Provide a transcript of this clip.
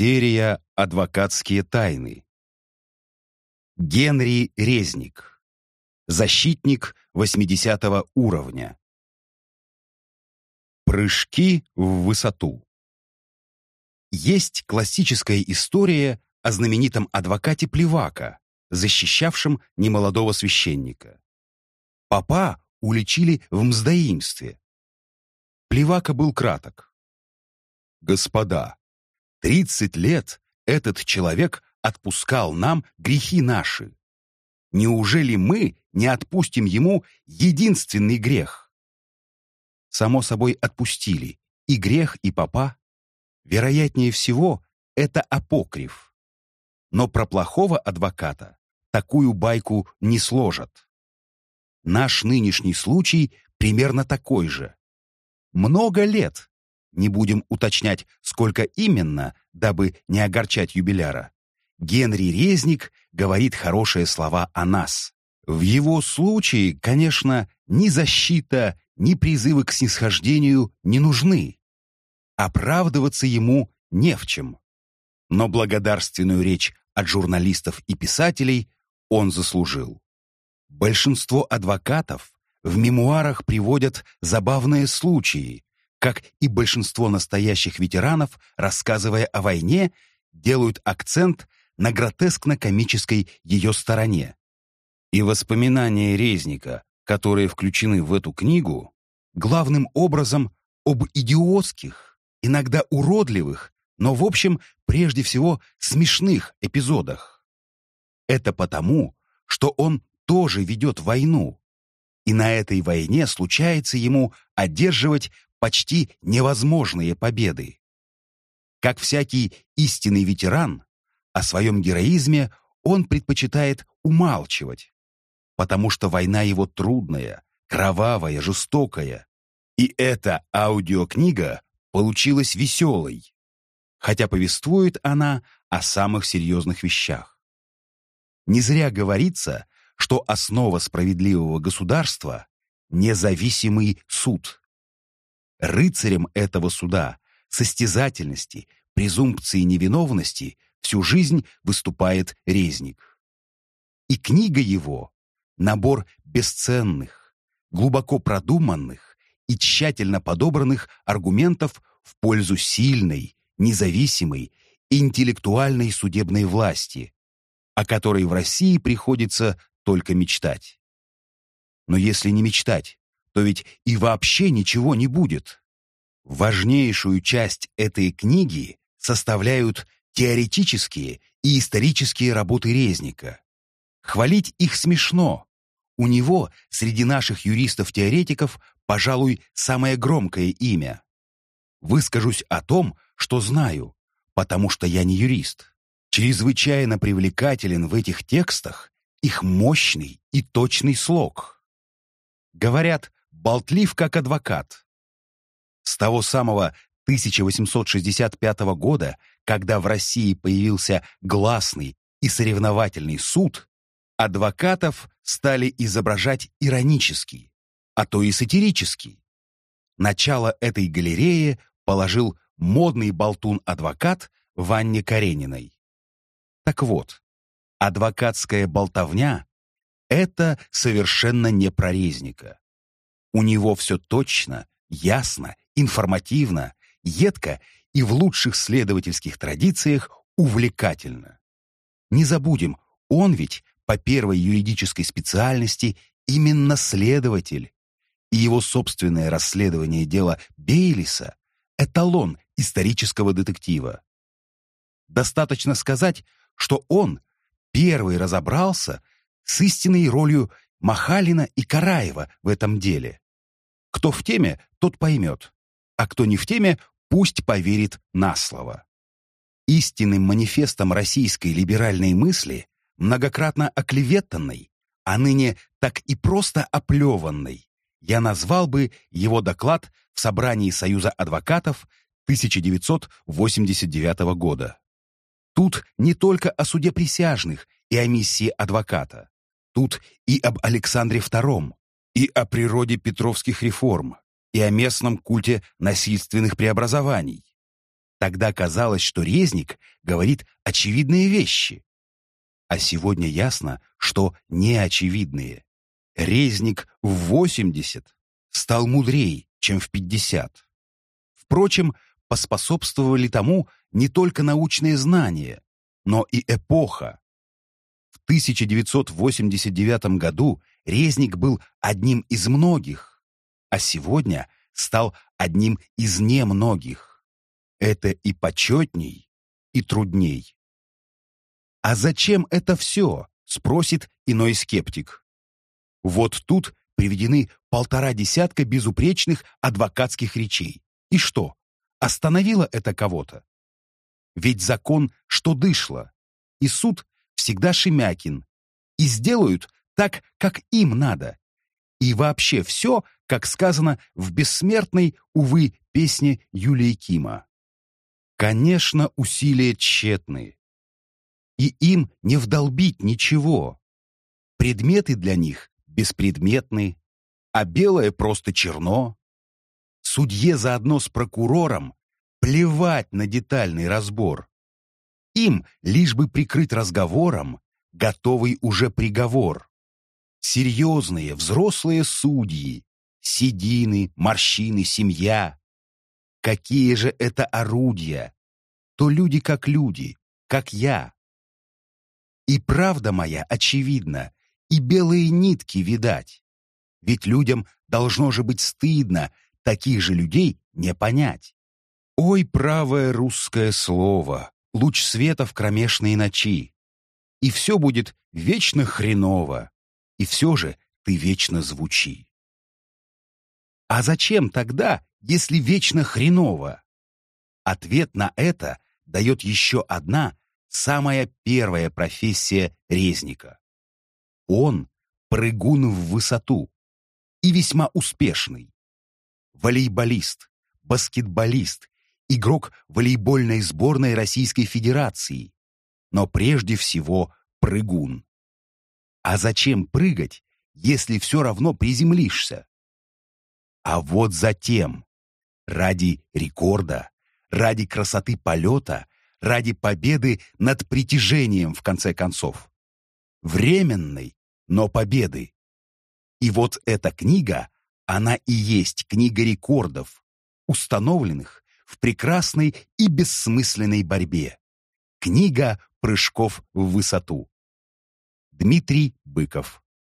Серия «Адвокатские тайны». Генри Резник. Защитник 80 уровня. Прыжки в высоту. Есть классическая история о знаменитом адвокате Плевака, защищавшем немолодого священника. Папа уличили в мздоимстве. Плевака был краток. «Господа, тридцать лет этот человек отпускал нам грехи наши. Неужели мы не отпустим ему единственный грех?» Само собой отпустили и грех, и папа. Вероятнее всего, это апокриф. Но про плохого адвоката такую байку не сложат. Наш нынешний случай примерно такой же. Много лет, не будем уточнять, сколько именно, дабы не огорчать юбиляра, Генри Резник говорит хорошие слова о нас. В его случае, конечно, ни защита, ни призывы к снисхождению не нужны. Оправдываться ему не в чем. Но благодарственную речь от журналистов и писателей он заслужил. Большинство адвокатов в мемуарах приводят забавные случаи, как и большинство настоящих ветеранов, рассказывая о войне, делают акцент на гротескно-комической ее стороне. И воспоминания Резника, которые включены в эту книгу, главным образом об идиотских, иногда уродливых, но, в общем, прежде всего, смешных эпизодах. Это потому, что он тоже ведет войну, и на этой войне случается ему одерживать почти невозможные победы. Как всякий истинный ветеран, о своем героизме он предпочитает умалчивать, потому что война его трудная, кровавая, жестокая. И эта аудиокнига получилась веселой, хотя повествует она о самых серьезных вещах. Не зря говорится, что основа справедливого государства — независимый суд. Рыцарем этого суда, состязательности, презумпции невиновности всю жизнь выступает резник. И книга его — набор бесценных, глубоко продуманных и тщательно подобранных аргументов в пользу сильной, независимой, интеллектуальной судебной власти, о которой в России приходится только мечтать. Но если не мечтать, то ведь и вообще ничего не будет. Важнейшую часть этой книги составляют теоретические и исторические работы Резника. Хвалить их смешно. У него среди наших юристов-теоретиков, пожалуй, самое громкое имя. Выскажусь о том, что знаю, потому что я не юрист. Чрезвычайно привлекателен в этих текстах их мощный и точный слог. Говорят, болтлив как адвокат. С того самого 1865 года, когда в России появился гласный и соревновательный суд, адвокатов стали изображать иронически, а то и сатирически. Начало этой галереи положил модный болтун-адвокат Ванне Карениной. Так вот, адвокатская болтовня — это совершенно не прорезника. У него все точно, ясно, информативно, едко и в лучших следовательских традициях увлекательно. Не забудем, он ведь по первой юридической специальности именно следователь, и его собственное расследование дела Бейлиса — эталон исторического детектива. Достаточно сказать, что он первый разобрался с истинной ролью Махалина и Караева в этом деле. Кто в теме, тот поймет, а кто не в теме, пусть поверит на слово. Истинным манифестом российской либеральной мысли, многократно оклеветанной, а ныне так и просто оплеванной, я назвал бы его доклад в собрании Союза адвокатов 1989 года. Тут не только о суде присяжных и о миссии адвоката. Тут и об Александре II, и о природе петровских реформ, и о местном культе насильственных преобразований. Тогда казалось, что резник говорит очевидные вещи. А сегодня ясно, что неочевидные. Резник в 80 стал мудрее, чем в 50. Впрочем, поспособствовали тому не только научные знания, но и эпоха. В 1989 году Резник был одним из многих, а сегодня стал одним из немногих. Это и почетней, и трудней. «А зачем это все?» — спросит иной скептик. Вот тут приведены полтора десятка безупречных адвокатских речей. И что, остановило это кого-то? Ведь закон, что дышло, и суд всегда Шемякин, и сделают так, как им надо. И вообще все, как сказано в бессмертной, увы, песне Юлии Кима. Конечно, усилия тщетны. И им не вдолбить ничего. Предметы для них беспредметны, а белое просто черно. Судье заодно с прокурором плевать на детальный разбор. Им лишь бы прикрыть разговором готовый уже приговор. Серьезные, взрослые судьи, седины, морщины, семья. Какие же это орудия? То люди как люди, как я. И правда моя очевидна, и белые нитки видать. Ведь людям должно же быть стыдно таких же людей не понять. Ой, правое русское слово, луч света в кромешной ночи. И все будет вечно хреново, и все же ты вечно звучи. А зачем тогда, если вечно хреново? Ответ на это дает еще одна, самая первая профессия резника. Он — прыгун в высоту и весьма успешный. Волейболист, баскетболист, игрок волейбольной сборной Российской Федерации, но прежде всего прыгун. А зачем прыгать, если все равно приземлишься? А вот затем, ради рекорда, ради красоты полета, ради победы над притяжением, в конце концов. Временной, но победы. И вот эта книга, она и есть книга рекордов, установленных в прекрасной и бессмысленной борьбе. Книга прыжков в высоту. Дмитрий Быков